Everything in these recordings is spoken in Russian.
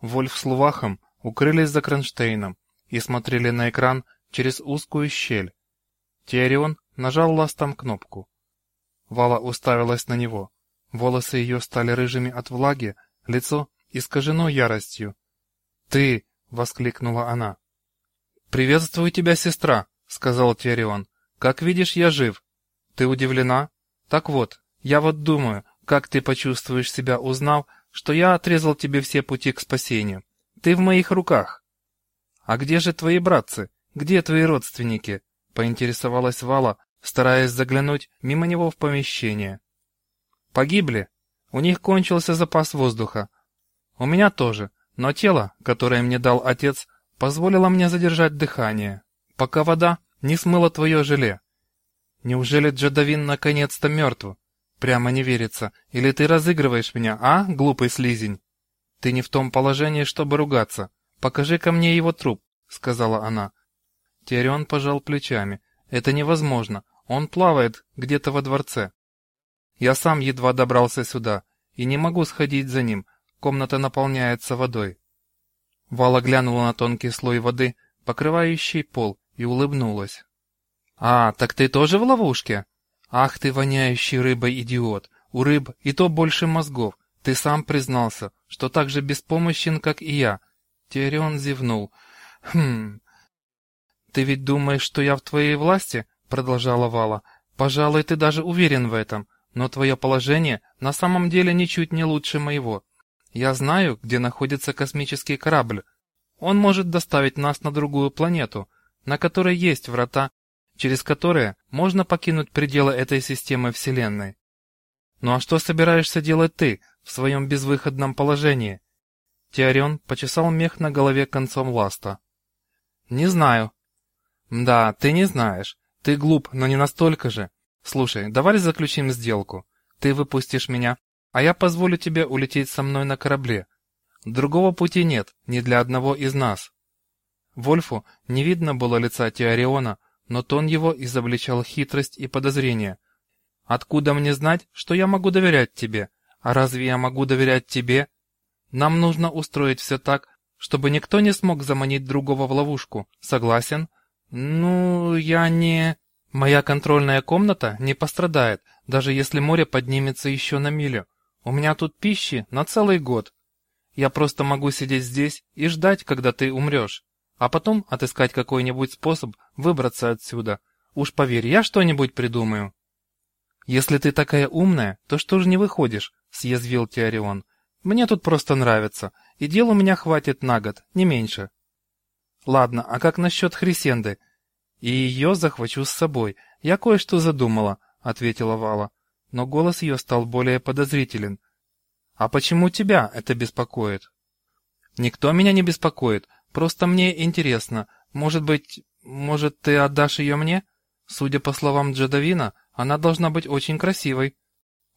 Вольф с Лувахом укрылись за кронштейном и смотрели на экран через узкую щель. Теорион нажал ластом кнопку. Вала уставилась на него. Волосы ее стали рыжими от влаги, лицо искажено яростью. «Ты!» — воскликнула она. «Приветствую тебя, сестра!» — сказал Теорион. «Как видишь, я жив. Ты удивлена? Так вот, я вот думаю, как ты почувствуешь себя, узнав, что я отрезал тебе все пути к спасению. Ты в моих руках. А где же твои братцы? Где твои родственники? Поинтересовалась Вала, стараясь заглянуть мимо него в помещение. Погибли. У них кончился запас воздуха. У меня тоже, но тело, которое мне дал отец, позволило мне задержать дыхание, пока вода не смыла твое желе. Неужели Джадавин наконец-то мертв? Прямо не верится. Или ты разыгрываешь меня, а, глупый слизень? Ты не в том положении, чтобы ругаться. покажи ко мне его труп, сказала она. Теорион пожал плечами. Это невозможно. Он плавает где-то во дворце. Я сам едва добрался сюда и не могу сходить за ним. Комната наполняется водой. Вала глянула на тонкий слой воды, покрывающий пол, и улыбнулась. «А, так ты тоже в ловушке?» «Ах ты, воняющий рыбой идиот! У рыб и то больше мозгов. Ты сам признался, что так же беспомощен, как и я». Тирион зевнул. «Хм... Ты ведь думаешь, что я в твоей власти?» Продолжала Вала. «Пожалуй, ты даже уверен в этом. Но твое положение на самом деле ничуть не лучше моего. Я знаю, где находится космический корабль. Он может доставить нас на другую планету, на которой есть врата через которые можно покинуть пределы этой системы Вселенной. Ну а что собираешься делать ты в своем безвыходном положении? Теорион почесал мех на голове концом ласта. Не знаю. Да, ты не знаешь. Ты глуп, но не настолько же. Слушай, давай заключим сделку. Ты выпустишь меня, а я позволю тебе улететь со мной на корабле. Другого пути нет, ни для одного из нас. Вольфу не видно было лица Теориона, но тон его изобличал хитрость и подозрение. «Откуда мне знать, что я могу доверять тебе? А разве я могу доверять тебе? Нам нужно устроить все так, чтобы никто не смог заманить другого в ловушку. Согласен? Ну, я не... Моя контрольная комната не пострадает, даже если море поднимется еще на милю. У меня тут пищи на целый год. Я просто могу сидеть здесь и ждать, когда ты умрешь а потом отыскать какой-нибудь способ выбраться отсюда. Уж поверь, я что-нибудь придумаю. Если ты такая умная, то что же не выходишь? съязвил Теорион. Мне тут просто нравится, и дел у меня хватит на год, не меньше. Ладно, а как насчет Хрисенды? И ее захвачу с собой. Я кое-что задумала, ответила Вала, но голос ее стал более подозрителен. А почему тебя это беспокоит? Никто меня не беспокоит, Просто мне интересно, может быть, может, ты отдашь ее мне? Судя по словам Джадавина, она должна быть очень красивой.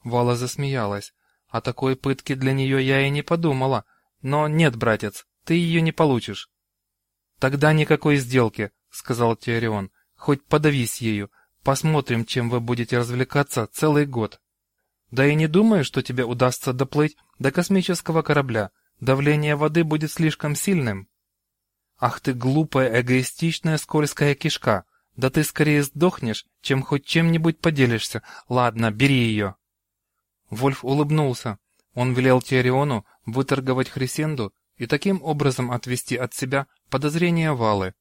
Вала засмеялась. О такой пытке для нее я и не подумала. Но нет, братец, ты ее не получишь. Тогда никакой сделки, сказал Теорион. Хоть подавись ею. Посмотрим, чем вы будете развлекаться целый год. Да и не думаю, что тебе удастся доплыть до космического корабля. Давление воды будет слишком сильным. Ах ты глупая, эгоистичная, скользкая кишка. Да ты скорее сдохнешь, чем хоть чем-нибудь поделишься. Ладно, бери ее. Вольф улыбнулся. Он велел Тиариону выторговать Хрисенду и таким образом отвести от себя подозрения Валы.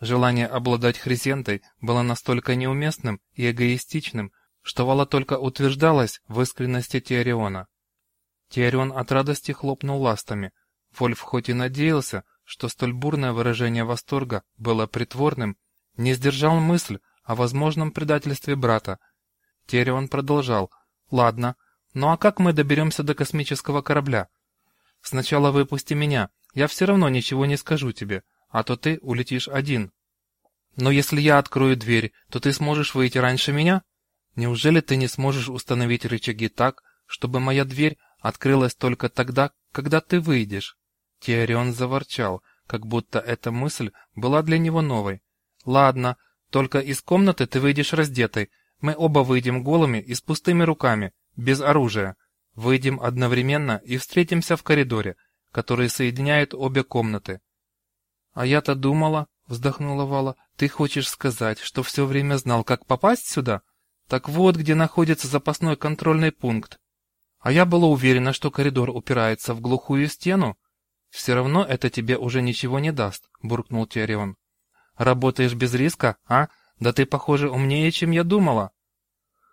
Желание обладать Хрисентой было настолько неуместным и эгоистичным, что Вала только утверждалась в искренности Теориона. Теорион от радости хлопнул ластами. Вольф хоть и надеялся, что столь бурное выражение восторга было притворным, не сдержал мысль о возможном предательстве брата. Терион продолжал. «Ладно, ну а как мы доберемся до космического корабля? Сначала выпусти меня, я все равно ничего не скажу тебе, а то ты улетишь один. Но если я открою дверь, то ты сможешь выйти раньше меня? Неужели ты не сможешь установить рычаги так, чтобы моя дверь открылась только тогда, когда ты выйдешь?» Теорион заворчал, как будто эта мысль была для него новой. «Ладно, только из комнаты ты выйдешь раздетой. Мы оба выйдем голыми и с пустыми руками, без оружия. Выйдем одновременно и встретимся в коридоре. которые соединяют обе комнаты. «А я-то думала», — вздохнула Вала, — «ты хочешь сказать, что все время знал, как попасть сюда? Так вот, где находится запасной контрольный пункт. А я была уверена, что коридор упирается в глухую стену. Все равно это тебе уже ничего не даст», — буркнул Тиарион. «Работаешь без риска, а? Да ты, похоже, умнее, чем я думала».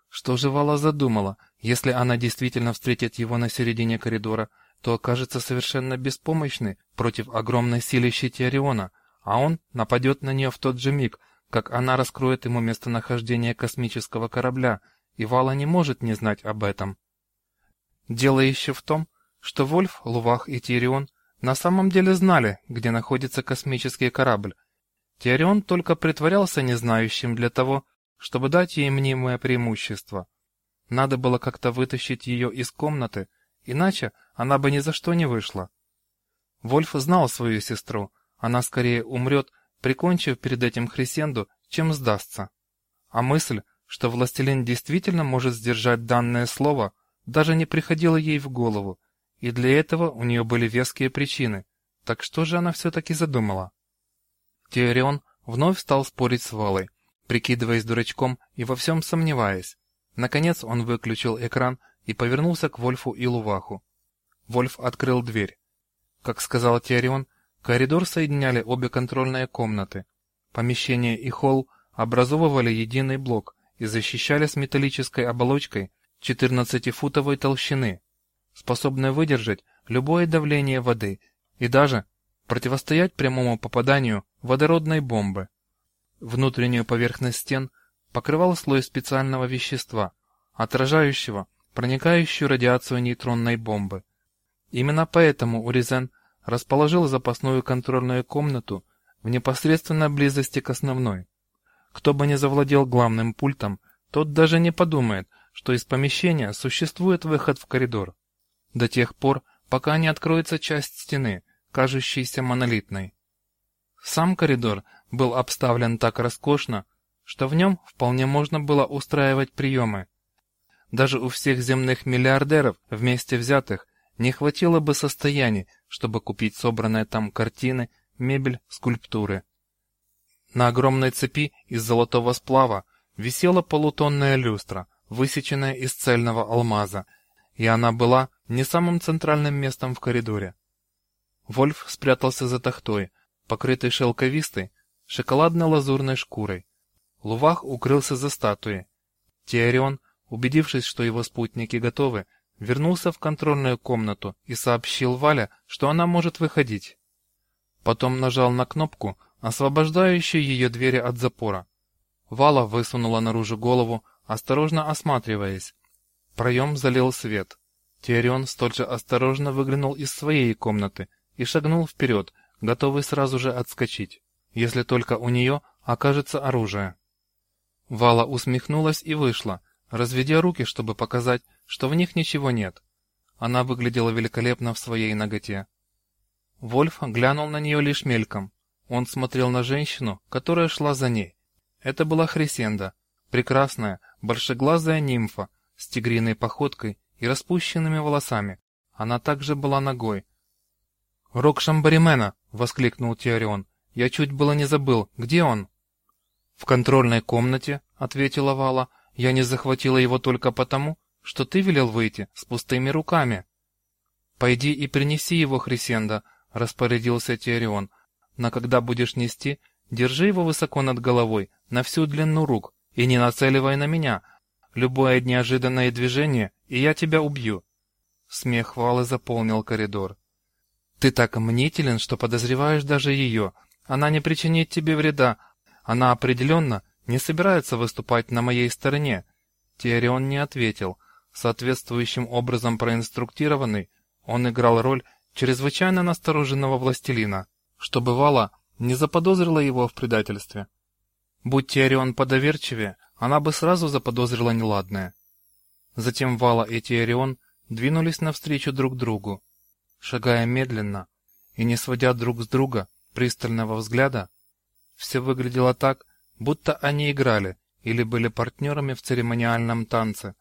Что же Вала задумала? Если она действительно встретит его на середине коридора, то окажется совершенно беспомощной против огромной силищи Теориона, а он нападет на нее в тот же миг, как она раскроет ему местонахождение космического корабля, и Вала не может не знать об этом. Дело еще в том, что Вольф, Лувах и Тирион на самом деле знали, где находится космический корабль. Тирион только притворялся незнающим для того, чтобы дать ей мнимое преимущество. Надо было как-то вытащить ее из комнаты, иначе она бы ни за что не вышла. Вольф знал свою сестру, она скорее умрет, прикончив перед этим Хрисенду, чем сдастся. А мысль, что властелин действительно может сдержать данное слово, даже не приходила ей в голову, и для этого у нее были веские причины. Так что же она все-таки задумала? Теорион вновь стал спорить с Валой, прикидываясь дурачком и во всем сомневаясь. Наконец он выключил экран и повернулся к Вольфу и Луваху. Вольф открыл дверь. Как сказал Теорион, коридор соединяли обе контрольные комнаты. Помещение и холл образовывали единый блок и защищались металлической оболочкой 14-футовой толщины, способной выдержать любое давление воды и даже противостоять прямому попаданию водородной бомбы. Внутреннюю поверхность стен покрывал слой специального вещества, отражающего проникающую радиацию нейтронной бомбы. Именно поэтому Уризен расположил запасную контрольную комнату в непосредственной близости к основной. Кто бы ни завладел главным пультом, тот даже не подумает, что из помещения существует выход в коридор. До тех пор, пока не откроется часть стены, кажущейся монолитной. Сам коридор был обставлен так роскошно, что в нем вполне можно было устраивать приемы. Даже у всех земных миллиардеров вместе взятых не хватило бы состояний, чтобы купить собранные там картины, мебель, скульптуры. На огромной цепи из золотого сплава висела полутонная люстра, высеченная из цельного алмаза, и она была не самым центральным местом в коридоре. Вольф спрятался за тахтой, покрытой шелковистой, шоколадно-лазурной шкурой. Лувах укрылся за статуей. Теорион, убедившись, что его спутники готовы, вернулся в контрольную комнату и сообщил Вале, что она может выходить. Потом нажал на кнопку, освобождающую ее двери от запора. Вала высунула наружу голову, осторожно осматриваясь. Проем залил свет. Теорион столь же осторожно выглянул из своей комнаты и шагнул вперед, готовый сразу же отскочить если только у нее окажется оружие. Вала усмехнулась и вышла, разведя руки, чтобы показать, что в них ничего нет. Она выглядела великолепно в своей ноготе. Вольф глянул на нее лишь мельком. Он смотрел на женщину, которая шла за ней. Это была Хрисенда, прекрасная, большеглазая нимфа с тигриной походкой и распущенными волосами. Она также была ногой. «Рок Шамбаримена!» — воскликнул Теорион. Я чуть было не забыл. Где он? В контрольной комнате, ответила Вала. Я не захватила его только потому, что ты велел выйти с пустыми руками. Пойди и принеси его, Хрисенда, распорядился Теорион. Но когда будешь нести, держи его высоко над головой, на всю длину рук, и не нацеливай на меня. Любое неожиданное движение, и я тебя убью. Смех Валы заполнил коридор. Ты так мнителен, что подозреваешь даже ее, она не причинит тебе вреда. Она определенно не собирается выступать на моей стороне. Теорион не ответил. Соответствующим образом проинструктированный, он играл роль чрезвычайно настороженного властелина, чтобы Вала не заподозрила его в предательстве. Будь Теорион подоверчивее, она бы сразу заподозрила неладное. Затем Вала и Теорион двинулись навстречу друг другу, шагая медленно и не сводя друг с друга пристального взгляда, все выглядело так, будто они играли или были партнерами в церемониальном танце.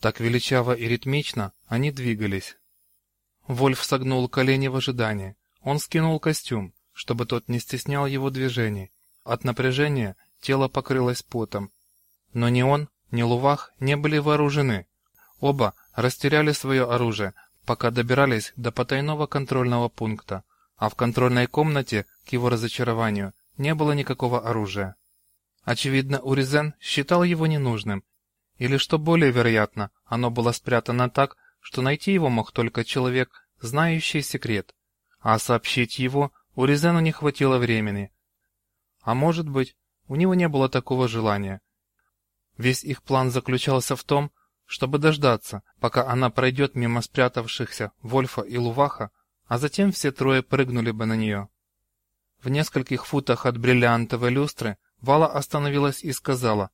Так величаво и ритмично они двигались. Вольф согнул колени в ожидании. Он скинул костюм, чтобы тот не стеснял его движений. От напряжения тело покрылось потом. Но ни он, ни Лувах не были вооружены. Оба растеряли свое оружие, пока добирались до потайного контрольного пункта, а в контрольной комнате, к его разочарованию, не было никакого оружия. Очевидно, Уризен считал его ненужным, или, что более вероятно, оно было спрятано так, что найти его мог только человек, знающий секрет, а сообщить его Уризену не хватило времени. А может быть, у него не было такого желания. Весь их план заключался в том, чтобы дождаться, пока она пройдет мимо спрятавшихся Вольфа и Луваха, а затем все трое прыгнули бы на нее. В нескольких футах от бриллиантовой люстры Вала остановилась и сказала,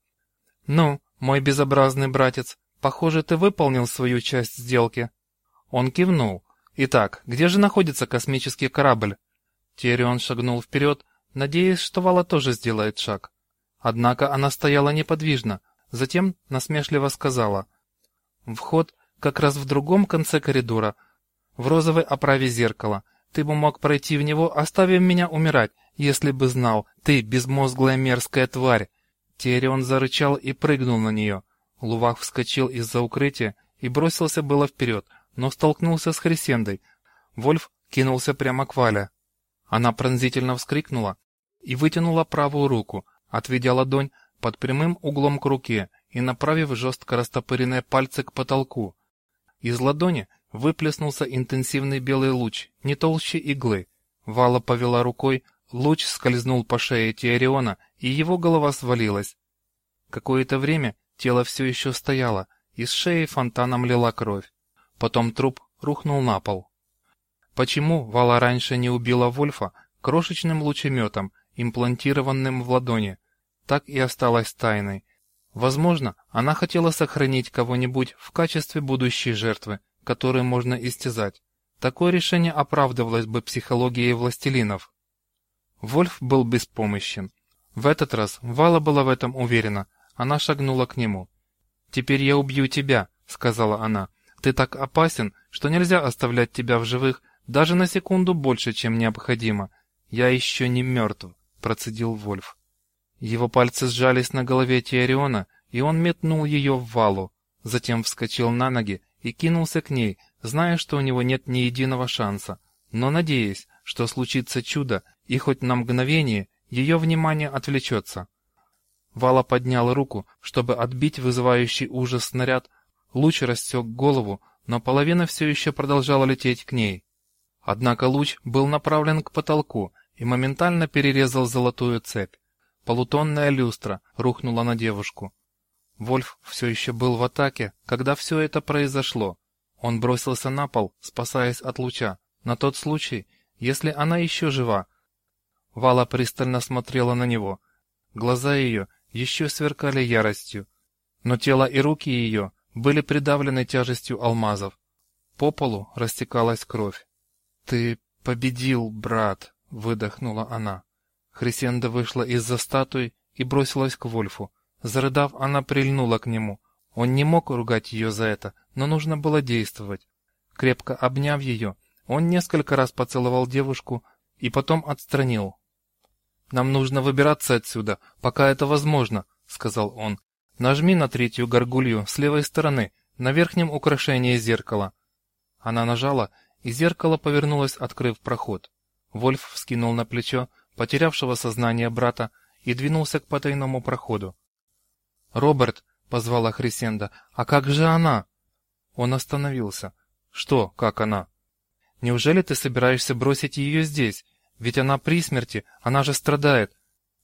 «Ну, мой безобразный братец, похоже, ты выполнил свою часть сделки». Он кивнул. «Итак, где же находится космический корабль?» Тирион шагнул вперед, надеясь, что Вала тоже сделает шаг. Однако она стояла неподвижно, затем насмешливо сказала, Вход как раз в другом конце коридора, в розовой оправе зеркала. Ты бы мог пройти в него, оставив меня умирать, если бы знал, ты безмозглая мерзкая тварь. Тирион зарычал и прыгнул на нее. Лувах вскочил из-за укрытия и бросился было вперед, но столкнулся с Хрисендой. Вольф кинулся прямо к Вале. Она пронзительно вскрикнула и вытянула правую руку, отведя ладонь под прямым углом к руке и направив жестко растопыренные пальцы к потолку. Из ладони выплеснулся интенсивный белый луч, не толще иглы. Вала повела рукой, луч скользнул по шее Теориона, и его голова свалилась. Какое-то время тело все еще стояло, из шеи фонтаном лила кровь. Потом труп рухнул на пол. Почему Вала раньше не убила Вольфа крошечным лучеметом, имплантированным в ладони, так и осталось тайной, Возможно, она хотела сохранить кого-нибудь в качестве будущей жертвы, которую можно истязать. Такое решение оправдывалось бы психологией властелинов. Вольф был беспомощен. В этот раз Вала была в этом уверена. Она шагнула к нему. «Теперь я убью тебя», — сказала она. «Ты так опасен, что нельзя оставлять тебя в живых даже на секунду больше, чем необходимо. Я еще не мертв», — процедил Вольф. Его пальцы сжались на голове Тиариона, и он метнул ее в валу, затем вскочил на ноги и кинулся к ней, зная, что у него нет ни единого шанса, но надеясь, что случится чудо, и хоть на мгновение ее внимание отвлечется. Вала поднял руку, чтобы отбить вызывающий ужас снаряд, луч рассек голову, но половина все еще продолжала лететь к ней. Однако луч был направлен к потолку и моментально перерезал золотую цепь. Полутонная люстра рухнула на девушку. Вольф все еще был в атаке, когда все это произошло. Он бросился на пол, спасаясь от луча, на тот случай, если она еще жива. Вала пристально смотрела на него. Глаза ее еще сверкали яростью, но тело и руки ее были придавлены тяжестью алмазов. По полу растекалась кровь. «Ты победил, брат!» — выдохнула она. Хрисенда вышла из-за статуи и бросилась к Вольфу. Зарыдав, она прильнула к нему. Он не мог ругать ее за это, но нужно было действовать. Крепко обняв ее, он несколько раз поцеловал девушку и потом отстранил. «Нам нужно выбираться отсюда, пока это возможно», — сказал он. «Нажми на третью горгулью с левой стороны, на верхнем украшении зеркала». Она нажала, и зеркало повернулось, открыв проход. Вольф вскинул на плечо потерявшего сознание брата, и двинулся к потайному проходу. «Роберт!» — позвала Хрисенда. «А как же она?» Он остановился. «Что, как она?» «Неужели ты собираешься бросить ее здесь? Ведь она при смерти, она же страдает».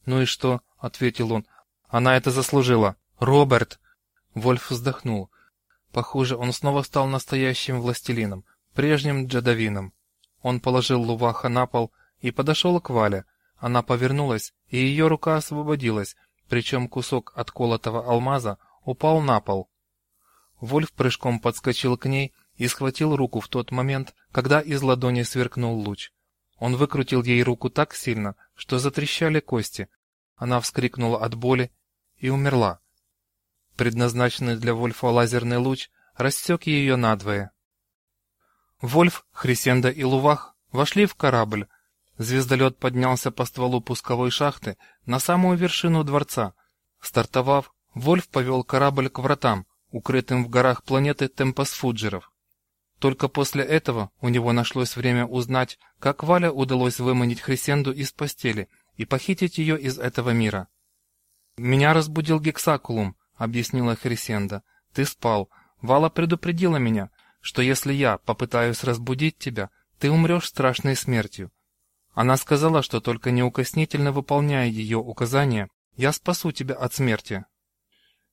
«Ну и что?» — ответил он. «Она это заслужила». «Роберт!» Вольф вздохнул. Похоже, он снова стал настоящим властелином, прежним джадавином. Он положил Луваха на пол и подошел к Вале, она повернулась, и ее рука освободилась, причем кусок отколотого алмаза упал на пол. Вольф прыжком подскочил к ней и схватил руку в тот момент, когда из ладони сверкнул луч. Он выкрутил ей руку так сильно, что затрещали кости. Она вскрикнула от боли и умерла. Предназначенный для Вольфа лазерный луч рассек ее надвое. Вольф, Хрисенда и Лувах вошли в корабль. Звездолет поднялся по стволу пусковой шахты на самую вершину дворца. Стартовав, Вольф повел корабль к вратам, укрытым в горах планеты Темпосфуджеров. Только после этого у него нашлось время узнать, как Валя удалось выманить Хрисенду из постели и похитить ее из этого мира. «Меня разбудил Гексакулум», — объяснила Хрисенда. «Ты спал. Вала предупредила меня, что если я попытаюсь разбудить тебя, ты умрешь страшной смертью. Она сказала, что только неукоснительно выполняя ее указания, я спасу тебя от смерти».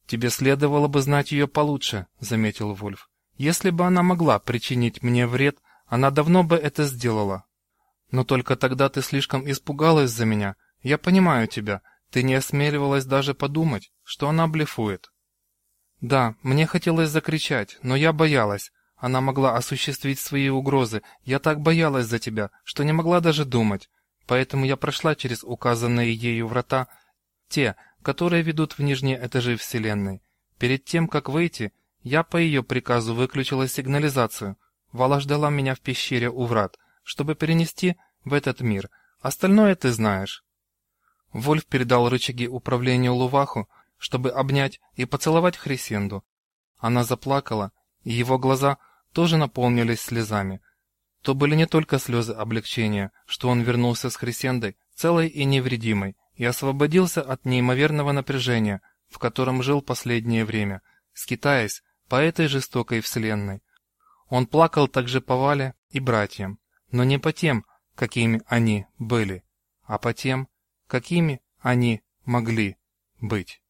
«Тебе следовало бы знать ее получше», — заметил Вольф. Если бы она могла причинить мне вред, она давно бы это сделала. Но только тогда ты слишком испугалась за меня. Я понимаю тебя. Ты не осмеливалась даже подумать, что она блефует. Да, мне хотелось закричать, но я боялась. Она могла осуществить свои угрозы. Я так боялась за тебя, что не могла даже думать. Поэтому я прошла через указанные ею врата, те, которые ведут в нижние этажи Вселенной. Перед тем, как выйти, я по ее приказу выключила сигнализацию. Вала ждала меня в пещере у врат, чтобы перенести в этот мир. Остальное ты знаешь. Вольф передал рычаги управления Луваху, чтобы обнять и поцеловать Хрисенду. Она заплакала, и его глаза тоже наполнились слезами. То были не только слезы облегчения, что он вернулся с Хрисендой целой и невредимой и освободился от неимоверного напряжения, в котором жил последнее время, скитаясь по этой жестокой вселенной. Он плакал также по Вале и братьям, но не по тем, какими они были, а по тем, какими они могли быть.